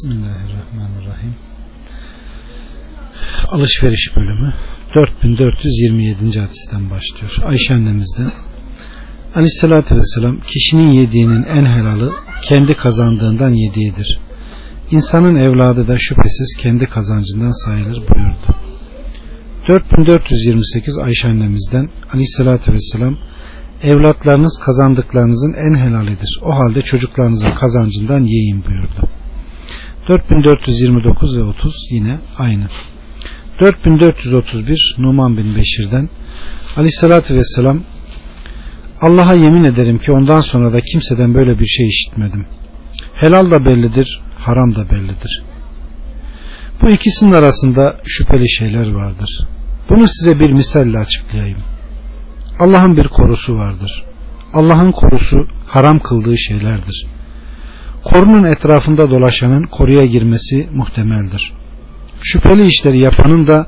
Bismillahirrahmanirrahim. Alışveriş bölümü 4427. hadisten başlıyor. Ayşe annemizden Aleyhissalatü vesselam kişinin yediğinin en helalı kendi kazandığından yediğidir. İnsanın evladı da şüphesiz kendi kazancından sayılır buyurdu. 4428 Ayşe annemizden Aleyhissalatü vesselam evlatlarınız kazandıklarınızın en helalidir. O halde çocuklarınızın kazancından yiyin buyurdu. 4429 ve 30 yine aynı. 4431 Numan bin Beşir'den Aleyhissalatü Vesselam Allah'a yemin ederim ki ondan sonra da kimseden böyle bir şey işitmedim. Helal da bellidir, haram da bellidir. Bu ikisinin arasında şüpheli şeyler vardır. Bunu size bir misalle açıklayayım. Allah'ın bir korusu vardır. Allah'ın korusu haram kıldığı şeylerdir. Korunun etrafında dolaşanın koruya girmesi muhtemeldir. Şüpheli işleri yapanın da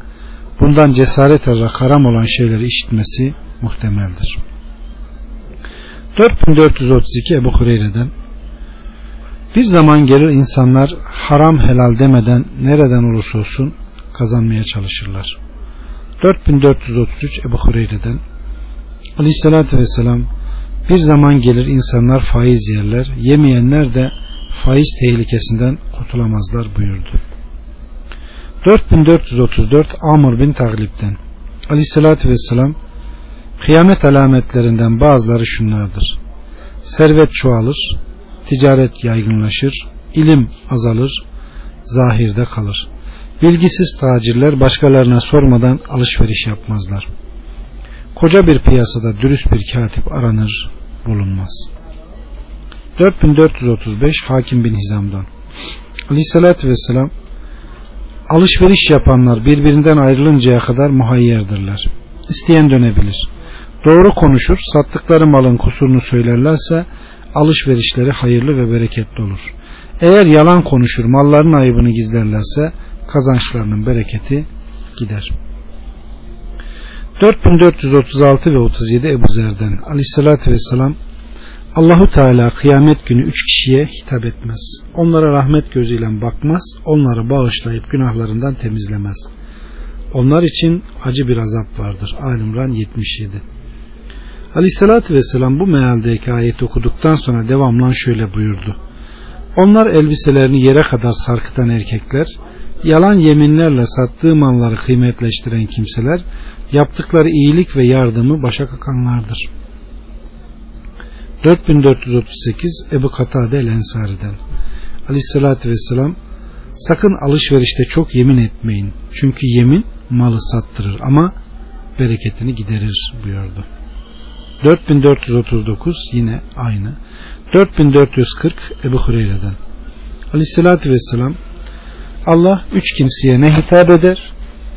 bundan cesaret alarak haram olan şeyleri işitmesi muhtemeldir. 4432 Ebu Hureyre'den Bir zaman gelir insanlar haram helal demeden nereden olursa olsun kazanmaya çalışırlar. 4433 Ebu Hureyre'den Aleyhissalatü Vesselam bir zaman gelir insanlar faiz yerler, yemeyenler de faiz tehlikesinden kurtulamazlar buyurdu. 4434 Amr bin Taglip'ten Aleyhissalatü Vesselam kıyamet alametlerinden bazıları şunlardır. Servet çoğalır, ticaret yaygınlaşır, ilim azalır, zahirde kalır. Bilgisiz tacirler başkalarına sormadan alışveriş yapmazlar. Koca bir piyasada dürüst bir katip aranır, bulunmaz. 4435 Hakim bin Hizam'dan Aleyhissalatü Vesselam Alışveriş yapanlar birbirinden ayrılıncaya kadar muhayyerdirler. İsteyen dönebilir. Doğru konuşur, sattıkları malın kusurunu söylerlerse alışverişleri hayırlı ve bereketli olur. Eğer yalan konuşur, malların ayıbını gizlerlerse kazançlarının bereketi gider. 4436 ve 37 Ebu Zer'den Aleyhisselatü Vesselam Allahu Teala kıyamet günü üç kişiye hitap etmez. Onlara rahmet gözüyle bakmaz, onları bağışlayıp günahlarından temizlemez. Onlar için acı bir azap vardır. Alimran 77 Aleyhissalatü Vesselam bu mealdeki ayet okuduktan sonra devamlan şöyle buyurdu. Onlar elbiselerini yere kadar sarkıtan erkekler, yalan yeminlerle sattığı malları kıymetleştiren kimseler, yaptıkları iyilik ve yardımı başa kakanlardır. 4438 Ebu Katade el Ensari'den Aleyhissalatü Vesselam sakın alışverişte çok yemin etmeyin. Çünkü yemin malı sattırır ama bereketini giderir buyurdu. 4439 yine aynı. 4440 Ebu Hureyre'den Aleyhissalatü Vesselam Allah üç kimseye ne hitap eder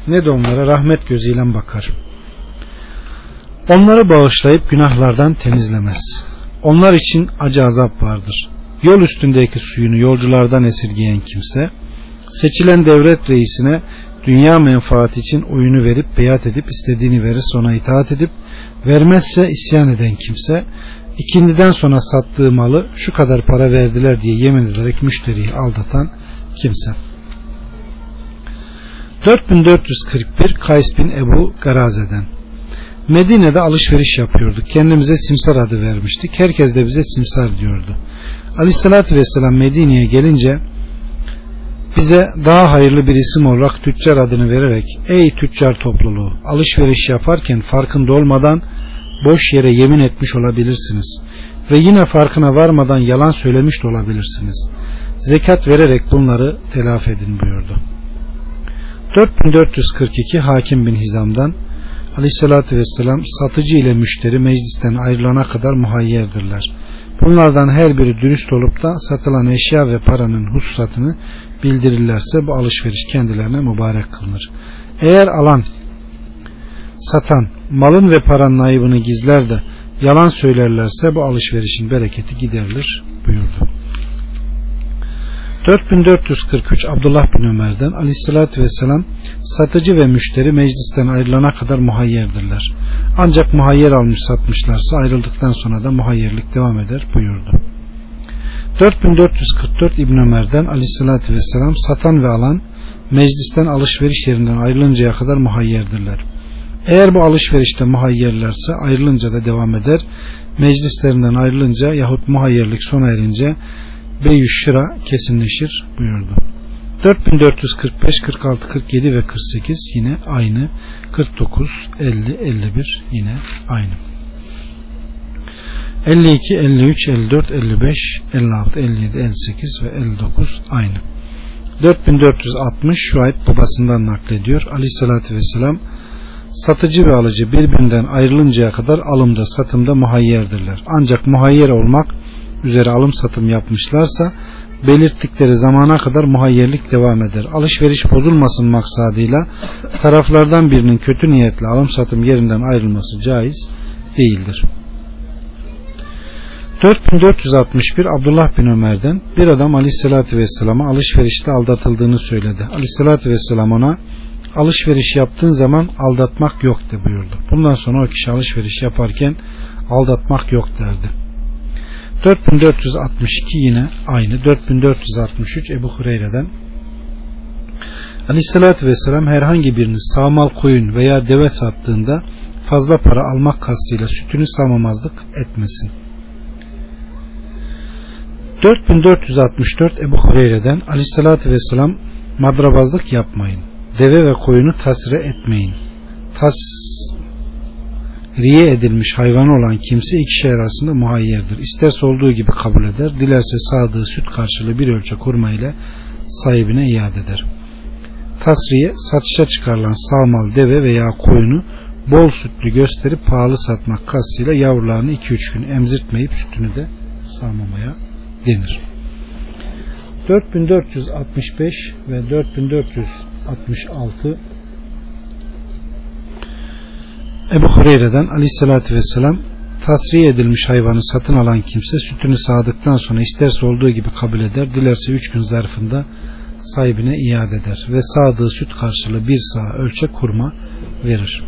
ne de onlara rahmet gözüyle bakar. Onları bağışlayıp günahlardan temizlemez. Onlar için acı azap vardır. Yol üstündeki suyunu yolculardan esirgeyen kimse, seçilen devlet reisine dünya menfaati için oyunu verip beyat edip istediğini verirse ona itaat edip vermezse isyan eden kimse, ikindiden sonra sattığı malı şu kadar para verdiler diye yemin ederek müşteriyi aldatan kimse. 4441 Kays bin Ebu Garaze'den Medine'de alışveriş yapıyorduk. Kendimize simsar adı vermiştik. Herkes de bize simsar diyordu. Aleyhissalatü vesselam Medine'ye gelince bize daha hayırlı bir isim olarak tüccar adını vererek ey tüccar topluluğu alışveriş yaparken farkında olmadan boş yere yemin etmiş olabilirsiniz ve yine farkına varmadan yalan söylemiş de olabilirsiniz. Zekat vererek bunları telafi edin buyurdu. 4442 Hakim bin Hizam'dan Aleyhissalatü vesselam satıcı ile müşteri meclisten ayrılana kadar muhayyerdirler. Bunlardan her biri dürüst olup da satılan eşya ve paranın hususatını bildirirlerse bu alışveriş kendilerine mübarek kılınır. Eğer alan satan malın ve paranın ayıbını gizler de yalan söylerlerse bu alışverişin bereketi giderilir buyurdu. 4443 Abdullah bin Ömer'den aleyhissalatü vesselam satıcı ve müşteri meclisten ayrılana kadar muhayyerdirler. Ancak muhayyer almış satmışlarsa ayrıldıktan sonra da muhayyerlik devam eder buyurdu. 4444 İbn Ömer'den aleyhissalatü vesselam satan ve alan meclisten alışveriş yerinden ayrılıncaya kadar muhayyerdirler. Eğer bu alışverişte muhayyerlerse ayrılınca da devam eder. Meclislerinden ayrılınca yahut muhayyerlik sona erince beyüş şıra kesinleşir buyurdu. 4445, 46, 47 ve 48 yine aynı. 49, 50, 51 yine aynı. 52, 53, 54, 55, 56, 57, 58 ve 59 aynı. 4460 Şuayb babasından naklediyor. Aleyhissalatü vesselam satıcı ve alıcı birbirinden ayrılıncaya kadar alımda satımda muhayyerdirler. Ancak muhayyer olmak üzere alım satım yapmışlarsa belirttikleri zamana kadar muhayyerlik devam eder. Alışveriş bozulmasın maksadıyla taraflardan birinin kötü niyetle alım satım yerinden ayrılması caiz değildir. 4461 Abdullah bin Ömer'den bir adam aleyhissalatü vesselama alışverişte aldatıldığını söyledi. Aleyhissalatü vesselam ona alışveriş yaptığın zaman aldatmak yok de buyurdu. Bundan sonra o kişi alışveriş yaparken aldatmak yok derdi. 4462 yine aynı. 4463 Ebu Hureyre'den Aleyhissalatü vesselam herhangi birini sağmal koyun veya deve sattığında fazla para almak kastıyla sütünü sağmamazlık etmesin. 4464 Ebu Hureyre'den Aleyhissalatü vesselam madrabazlık yapmayın. Deve ve koyunu tasire etmeyin. Tasriye edilmiş hayvan olan kimse iki şey arasında muhayyerdir. İsterse olduğu gibi kabul eder. Dilerse sağdığı süt karşılığı bir ölçek hurma ile sahibine iade eder. Tasriye satışa çıkarılan sağmal deve veya koyunu bol sütlü gösterip pahalı satmak kastıyla yavrularını 2-3 gün emzirtmeyip sütünü de sağmamaya denir. 4465 ve 4466 Ebu Hureyre'den aleyhissalatü vesselam tasriye edilmiş hayvanı satın alan kimse sütünü sağdıktan sonra isterse olduğu gibi kabul eder, dilerse 3 gün zarfında sahibine iade eder ve sağdığı süt karşılığı bir sağ ölçek kurma verir.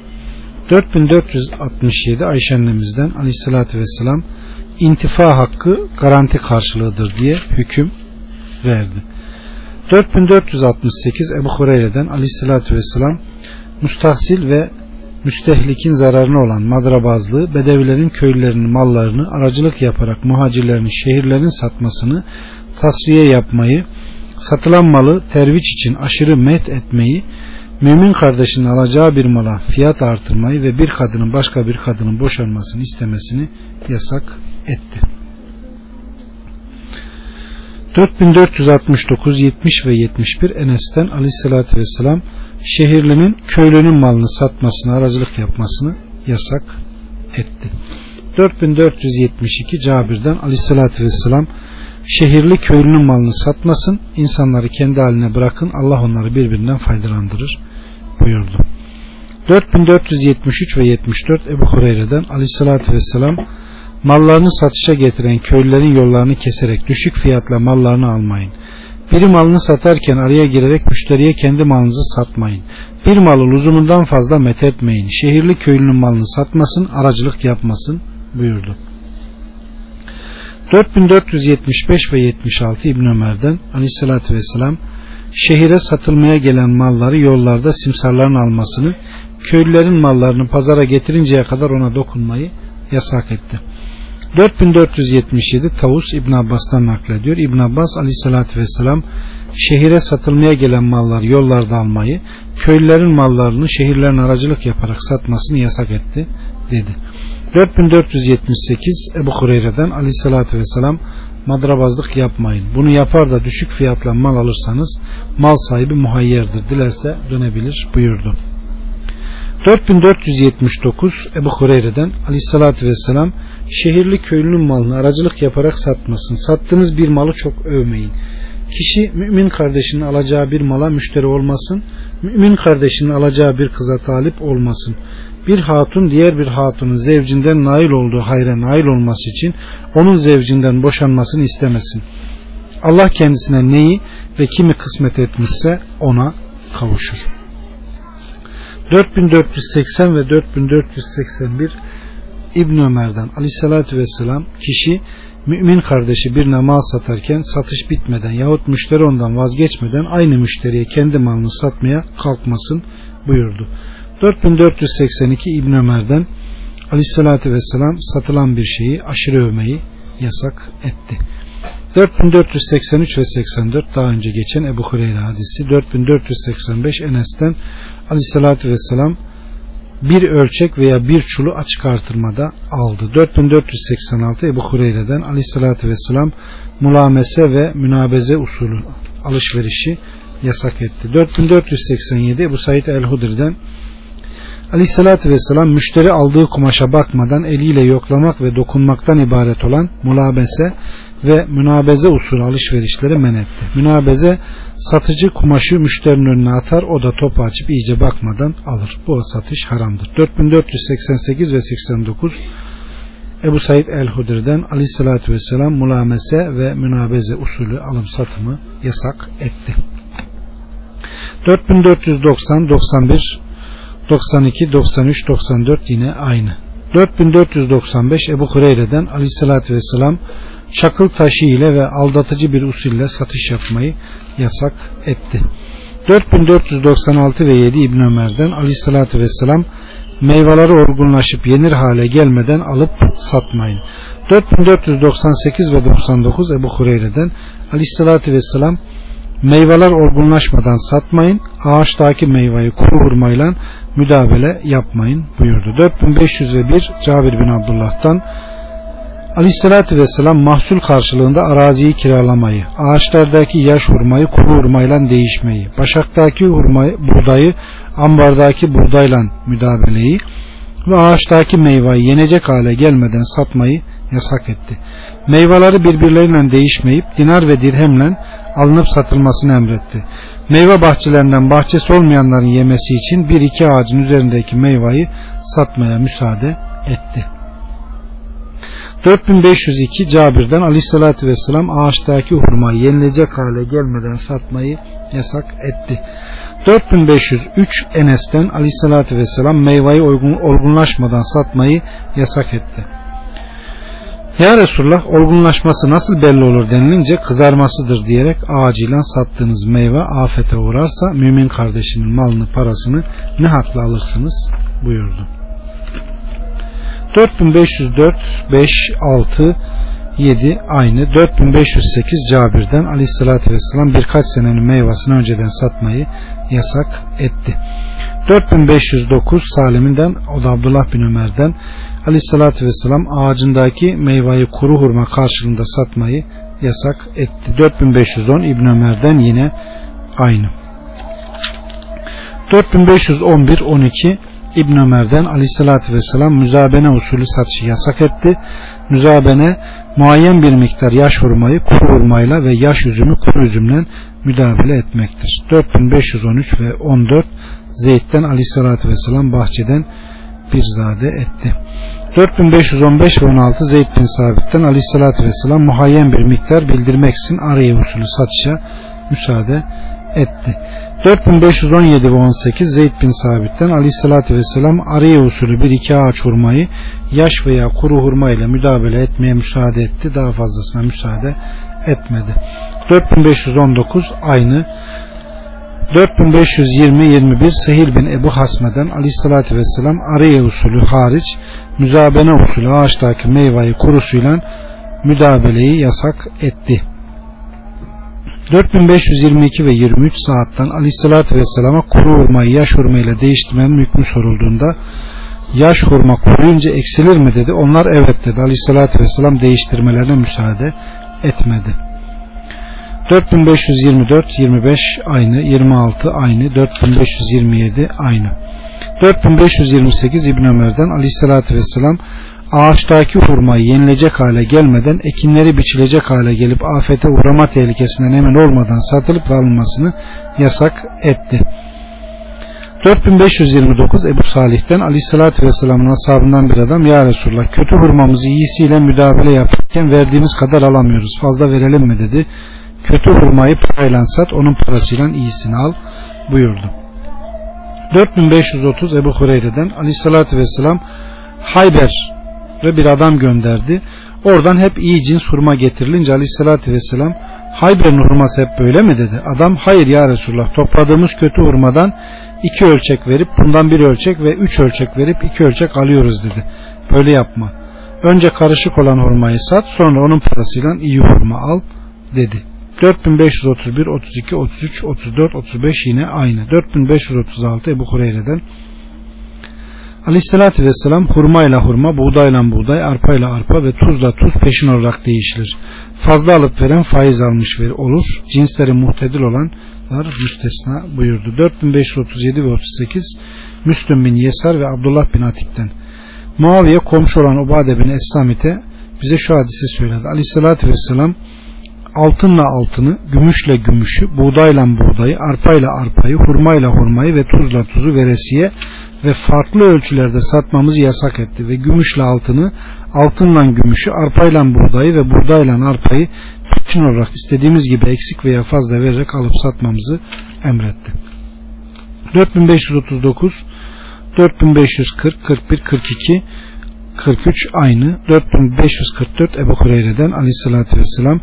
4467 Ayşe annemizden aleyhissalatü vesselam intifa hakkı garanti karşılığıdır diye hüküm verdi. 4468 Ebu Hureyre'den aleyhissalatü vesselam müstahsil ve müstehlikin zararına olan madrabazlığı, bedevilerin köylerinin mallarını aracılık yaparak muhacirlerin şehirlerin satmasını, tasriye yapmayı, satılan malı terviç için aşırı met etmeyi, mümin kardeşinin alacağı bir mala fiyat artırmayı ve bir kadının başka bir kadının boşanmasını istemesini yasak etti. 4469, 70 ve 71 Enes'ten aleyhissalatü vesselam şehirlinin köylünün malını satmasını, aracılık yapmasını yasak etti. 4472 Cabir'den aleyhissalatü vesselam şehirli köylünün malını satmasın, insanları kendi haline bırakın, Allah onları birbirinden faydalandırır buyurdu. 4473 ve 74 Ebu Hureyre'den aleyhissalatü vesselam mallarını satışa getiren köylülerin yollarını keserek düşük fiyatla mallarını almayın. Bir malını satarken araya girerek müşteriye kendi malınızı satmayın. Bir malı lüzumundan fazla methetmeyin. Şehirli köylünün malını satmasın, aracılık yapmasın buyurdu. 4475 ve 76 İbn Ömer'den Aleyhisselatü Vesselam şehire satılmaya gelen malları yollarda simsarların almasını, köylülerin mallarını pazara getirinceye kadar ona dokunmayı yasak etti. 4477 Tavus İbn Abbas'tan naklediyor. İbn Abbas aleyhissalatü vesselam şehire satılmaya gelen malları yollarda almayı, köylülerin mallarını şehirlerin aracılık yaparak satmasını yasak etti dedi. 4478 Ebu Hureyre'den aleyhissalatü vesselam madrabazlık yapmayın. Bunu yapar da düşük fiyatla mal alırsanız mal sahibi muhayyerdir. Dilerse dönebilir buyurdu. 4479 Ebu Hureyre'den aleyhissalatü vesselam şehirli köylünün malını aracılık yaparak satmasın. Sattığınız bir malı çok övmeyin. Kişi mümin kardeşinin alacağı bir mala müşteri olmasın. Mümin kardeşinin alacağı bir kıza talip olmasın. Bir hatun diğer bir hatunun zevcinden nail olduğu hayra nail olması için onun zevcinden boşanmasını istemesin. Allah kendisine neyi ve kimi kısmet etmişse ona kavuşur. 4480 ve 4481 İbn Ömer'den aleyhissalatü vesselam kişi mümin kardeşi bir mal satarken satış bitmeden yahut müşteri ondan vazgeçmeden aynı müşteriye kendi malını satmaya kalkmasın buyurdu. 4482 İbn Ömer'den Aleyhisselatü Vesselam satılan bir şeyi aşırı övmeyi yasak etti. 4483 ve 84 daha önce geçen Ebu Hureyre hadisi 4485 Enes'ten Aleyhisselatü Vesselam bir ölçek veya bir çulu açık artırmada aldı. 4486 Ebu Hureyre'den Aleyhisselatü Vesselam mulamese ve münabeze usulü alışverişi yasak etti. 4487 Ebu Said el-Hudri'den Aleyhissalatü Vesselam müşteri aldığı kumaşa bakmadan eliyle yoklamak ve dokunmaktan ibaret olan mulabese ve münabeze usulü alışverişleri men etti. Münabeze satıcı kumaşı müşterinin önüne atar o da topu açıp iyice bakmadan alır. Bu satış haramdır. 4488 ve 89 Ebu Said el-Hudri'den aleyhissalatü vesselam mulamese ve münabeze usulü alım satımı yasak etti. 4490, 91, 92, 93, 94 yine aynı. 4495 Ebu Hureyre'den aleyhissalatü vesselam çakıl taşı ile ve aldatıcı bir usulle satış yapmayı yasak etti. 4496 ve 7 İbn Ömer'den aleyhissalatü vesselam meyveleri olgunlaşıp yenir hale gelmeden alıp satmayın. 4498 ve 99 Ebu Hureyre'den aleyhissalatü vesselam meyveler olgunlaşmadan satmayın ağaçtaki meyveyi kuru hurmayla müdabele yapmayın buyurdu. 4500 ve 1 Cabir bin Abdullah'tan Aleyhissalatü Vesselam mahsul karşılığında araziyi kiralamayı, ağaçlardaki yaş hurmayı kuru hurmayla değişmeyi, başaktaki hurmayı, buğdayı ambardaki buğdayla müdabeleyi ve ağaçtaki meyveyi yenecek hale gelmeden satmayı yasak etti. Meyveleri birbirleriyle değişmeyip dinar ve dirhemle alınıp satılmasını emretti. Meyve bahçelerinden bahçesi olmayanların yemesi için bir iki ağacın üzerindeki meyveyi satmaya müsaade etti. 4502 Cabir'den Aleyhisselatü Vesselam ağaçtaki hurmayı yenilecek hale gelmeden satmayı yasak etti. 4503 Enes'ten Aleyhisselatü Vesselam meyveyi olgunlaşmadan satmayı yasak etti. Ya Resulullah olgunlaşması nasıl belli olur denilince kızarmasıdır diyerek ağacıyla sattığınız meyve afete uğrarsa mümin kardeşinin malını parasını ne hakla alırsınız buyurdu. 4504 5 6 7 aynı 4508 Cabir'den aleyhissalatü vesselam birkaç senenin meyvasını önceden satmayı yasak etti. 4509 Salim'inden o da Abdullah bin Ömer'den aleyhissalatü vesselam ağacındaki meyveyi kuru hurma karşılığında satmayı yasak etti. 4510 İbn Ömer'den yine aynı. 4511 12 İbn Ömer'den aleyhissalatü vesselam müzabene usulü satışı yasak etti. Müzabene muayyen bir miktar yaş hurmayı kuru hurmayla ve yaş üzümü kuru üzümle müdahale etmektir. 4513 ve 14 Zeyd'den aleyhissalatü vesselam bahçeden bir zade etti. 4515 ve 16 Zeyd bin Sabit'ten aleyhissalatü vesselam muhayyen bir miktar bildirmek için arayı usulü satışa müsaade etti. 4517 ve 18 Zeyd bin Sabit'ten aleyhissalatü vesselam araya usulü bir iki ağaç hurmayı yaş veya kuru hurma ile müdahale etmeye müsaade etti. Daha fazlasına müsaade etmedi. 4519 aynı 4520-21 Sehil bin Ebu Hasme'den aleyhissalatü vesselam araya usulü hariç müzabene usulü ağaçtaki meyveyi kurusuyla müdabeleyi yasak etti. 4522 ve 23 saatten aleyhissalatü vesselama kuru hurmayı yaş hurmayla değiştirmenin hükmü sorulduğunda yaş hurma kuruyunca eksilir mi dedi. Onlar evet dedi. Aleyhissalatü vesselam değiştirmelerine müsaade etmedi. 4524 25 aynı 26 aynı 4527 aynı 4528 İbn Ömer'den Aleyhissalatü vesselam ağaçtaki hurmayı yenilecek hale gelmeden ekinleri biçilecek hale gelip afete uğrama tehlikesinden emin olmadan satılıp alınmasını yasak etti. 4529 Ebu Salih'ten Aleyhisselatü Vesselam'ın ashabından bir adam Ya Resulullah kötü hurmamızı iyisiyle müdahale yaparken verdiğimiz kadar alamıyoruz fazla verelim mi dedi. Kötü hurmayı parayla sat onun parasıyla iyisini al buyurdu. 4530 Ebu Hureyre'den Aleyhisselatü Vesselam Hayber ve bir adam gönderdi. Oradan hep iyi cins hurma getirilince aleyhissalatü vesselam Hayber'in hurması hep böyle mi dedi. Adam hayır ya Resulullah topladığımız kötü hurmadan iki ölçek verip bundan bir ölçek ve üç ölçek verip iki ölçek alıyoruz dedi. Böyle yapma. Önce karışık olan hurmayı sat sonra onun parasıyla iyi hurma al dedi. 4531, 32, 33, 34, 35 yine aynı. 4536 Ebu Hureyre'den Aleyhissalatü vesselam hurmayla hurma, buğdayla buğday, arpayla arpa ve tuzla tuz peşin olarak değişilir. Fazla alıp veren faiz almış ver olur. Cinsleri muhtedil olanlar müstesna buyurdu. 4537 ve 38 Müslüm bin Yesar ve Abdullah bin Atik'ten. Muaviye komşu olan Ubade bin Es-Samit'e bize şu hadisi söyledi. Aleyhissalatü vesselam altınla altını, gümüşle gümüşü, buğdayla buğdayı, arpayla arpayı, hurmayla hurmayı ve tuzla tuzu veresiye ve farklı ölçülerde satmamızı yasak etti ve gümüşle altını, altınla gümüşü, arpayla buğdayı ve buğdayla arpayı bütün olarak istediğimiz gibi eksik veya fazla vererek alıp satmamızı emretti. 4539 4540 41 42 43 aynı 4544 Ebu Hureyre'den aleyhissalatü vesselam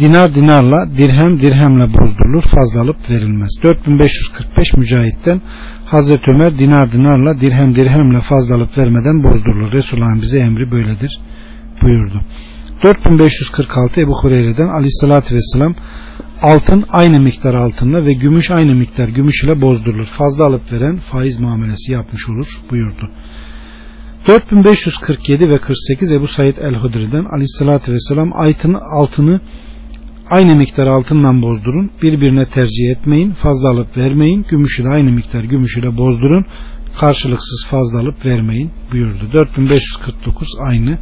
dinar dinarla dirhem dirhemle bozdurulur fazla alıp verilmez 4545 Mücahit'ten Hazreti Ömer dinar dinarla dirhem dirhemle fazla alıp vermeden bozdurulur. Resulullah'ın bize emri böyledir buyurdu. 4546 Ebu Hureyre'den aleyhissalatü vesselam altın aynı miktar altınla ve gümüş aynı miktar gümüş ile bozdurulur. Fazla alıp veren faiz muamelesi yapmış olur buyurdu. 4547 ve 48 Ebu Said el-Hudri'den aleyhissalatü vesselam altını, altını aynı miktar altından bozdurun. Birbirine tercih etmeyin. Fazla alıp vermeyin. Gümüş ile aynı miktar gümüş bozdurun. Karşılıksız fazla alıp vermeyin buyurdu. 4549 aynı.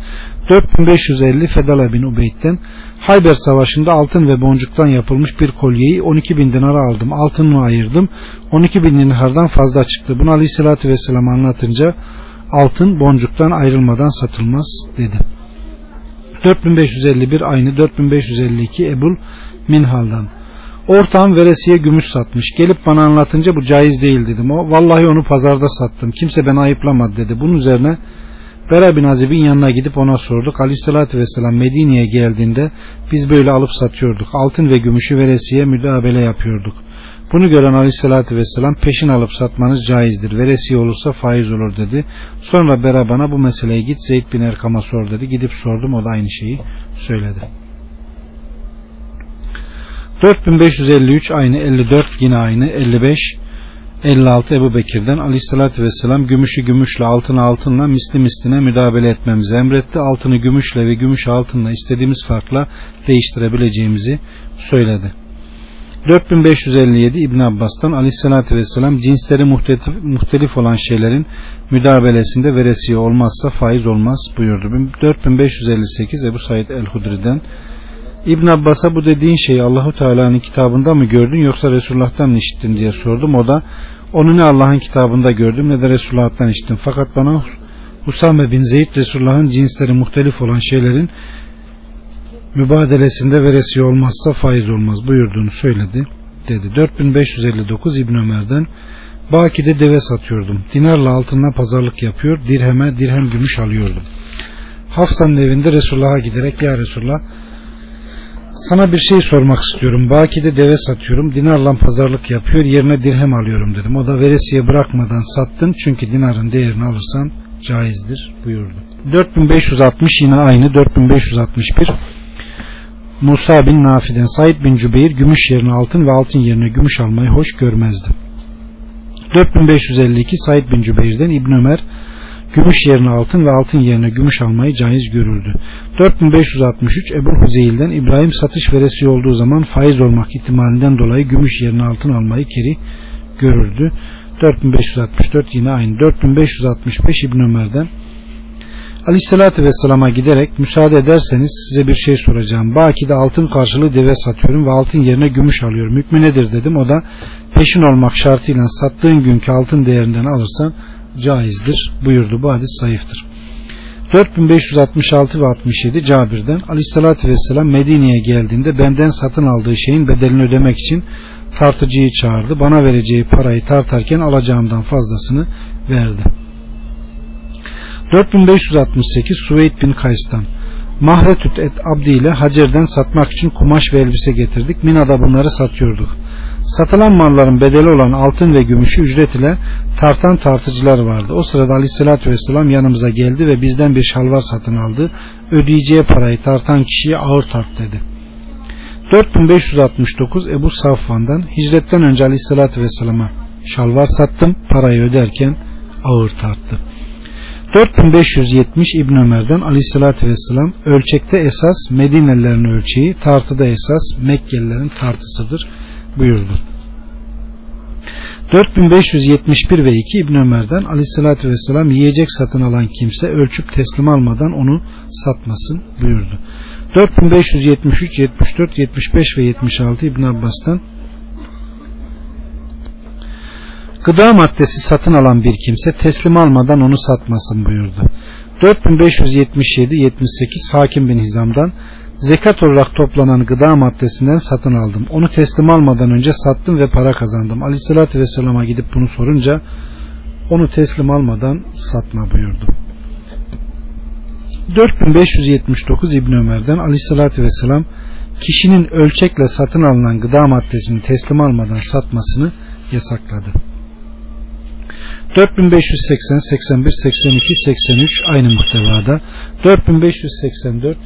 4550 Fedala bin Ubeyd'den. Hayber Savaşı'nda altın ve boncuktan yapılmış bir kolyeyi 12 bin dinara aldım. Altınımı ayırdım. 12 bin dinardan fazla çıktı. Bunu aleyhissalatü vesselam anlatınca altın boncuktan ayrılmadan satılmaz dedi 4551 aynı 4552 Ebul Minhal'dan. Ortağım veresiye gümüş satmış. Gelip bana anlatınca bu caiz değil dedim. O vallahi onu pazarda sattım. Kimse beni ayıplamadı dedi. Bunun üzerine Bera bin Azib'in yanına gidip ona sorduk. Aleyhissalatü vesselam Medine'ye geldiğinde biz böyle alıp satıyorduk. Altın ve gümüşü veresiye müdabele yapıyorduk. Bunu gören aleyhissalatü vesselam peşin alıp satmanız caizdir. Veresiye olursa faiz olur dedi. Sonra Bera bana bu meseleyi git Zeyd bin Erkam'a sor dedi. Gidip sordum o da aynı şeyi söyledi. 4553 aynı 54 yine aynı 55 56 Ebu Bekir'den aleyhissalatü vesselam gümüşü gümüşle altını altınla misli misline müdabele etmemizi emretti. Altını gümüşle ve gümüş altınla istediğimiz farkla değiştirebileceğimizi söyledi. 4557 İbn Abbas'tan aleyhissalatü vesselam cinsleri muhtelif, muhtelif olan şeylerin müdabelesinde veresiye olmazsa faiz olmaz buyurdu. 4558 Ebu Said el-Hudri'den İbn Abbas'a bu dediğin şeyi Allahu Teala'nın kitabında mı gördün yoksa Resulullah'tan mı işittin diye sordum. O da onu ne Allah'ın kitabında gördüm ne de Resulullah'tan işittim. Fakat bana Usame bin Zeyd Resulullah'ın cinsleri muhtelif olan şeylerin mübadelesinde veresiye olmazsa faiz olmaz buyurduğunu söyledi dedi. 4559 İbn Ömer'den Baki'de deve satıyordum. Dinarla altından pazarlık yapıyor. Dirheme dirhem gümüş alıyordum. Hafsa'nın evinde Resulullah'a giderek ya Resulullah sana bir şey sormak istiyorum. Baki'de deve satıyorum. Dinarla pazarlık yapıyor. Yerine dirhem alıyorum dedim. O da veresiye bırakmadan sattın. Çünkü dinarın değerini alırsan caizdir buyurdu. 4560 yine aynı 4561 Musa bin Nafi'den Said bin Cübeyr gümüş yerine altın ve altın yerine gümüş almayı hoş görmezdi. 4552 Said bin Cübeyr'den İbn Ömer gümüş yerine altın ve altın yerine gümüş almayı caiz görürdü. 4563 Ebu Huzeyl'den İbrahim satış veresi olduğu zaman faiz olmak ihtimalinden dolayı gümüş yerine altın almayı keri görürdü. 4564 yine aynı. 4565 İbn Ömer'den Aleyhissalatü Vesselam'a giderek müsaade ederseniz size bir şey soracağım. Baki'de altın karşılığı deve satıyorum ve altın yerine gümüş alıyorum. Hükmü nedir dedim. O da peşin olmak şartıyla sattığın günkü altın değerinden alırsan caizdir buyurdu. Bu hadis zayıftır. 4566 ve 67 Cabir'den Aleyhissalatü Vesselam Medine'ye geldiğinde benden satın aldığı şeyin bedelini ödemek için tartıcıyı çağırdı. Bana vereceği parayı tartarken alacağımdan fazlasını verdi. 4568 Süveyd bin Kays'tan Mahretüt et Abdi ile Hacer'den satmak için kumaş ve elbise getirdik. Mina'da bunları satıyorduk. Satılan malların bedeli olan altın ve gümüşü ücret ile tartan tartıcılar vardı. O sırada aleyhissalatü vesselam yanımıza geldi ve bizden bir şalvar satın aldı. Ödeyeceği parayı tartan kişiye ağır tart dedi. 4569 Ebu Safvan'dan hicretten önce aleyhissalatü vesselama şalvar sattım. Parayı öderken ağır tarttı. 4570 İbn Ömer'den aleyhissalatü vesselam ölçekte esas Medinelilerin ölçeği tartıda esas Mekkelilerin tartısıdır buyurdu. 4571 ve 2 İbn Ömer'den aleyhissalatü vesselam yiyecek satın alan kimse ölçüp teslim almadan onu satmasın buyurdu. 4573, 74, 75 ve 76 İbn Abbas'tan Gıda maddesi satın alan bir kimse teslim almadan onu satmasın buyurdu. 4577 78 Hakim bin Hizam'dan zekat olarak toplanan gıda maddesinden satın aldım. Onu teslim almadan önce sattım ve para kazandım. Aleyhissalatü Vesselam'a gidip bunu sorunca onu teslim almadan satma buyurdu. 4579 İbn Ömer'den Aleyhissalatü Vesselam kişinin ölçekle satın alınan gıda maddesini teslim almadan satmasını yasakladı. 4580, 81, 82, 83 aynı muhtevada. 4584